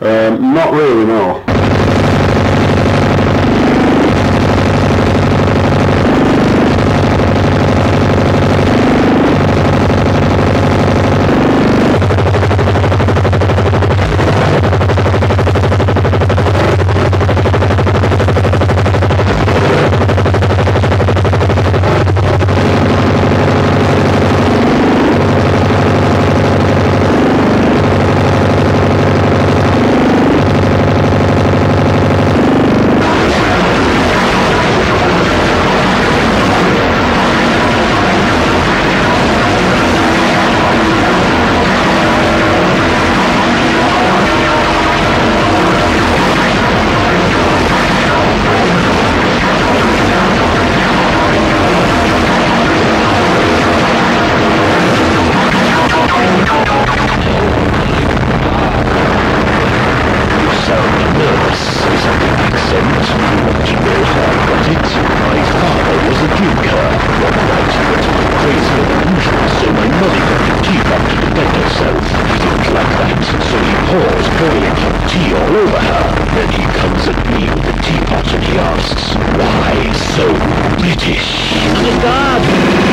Um, not really, no. Lembre-te!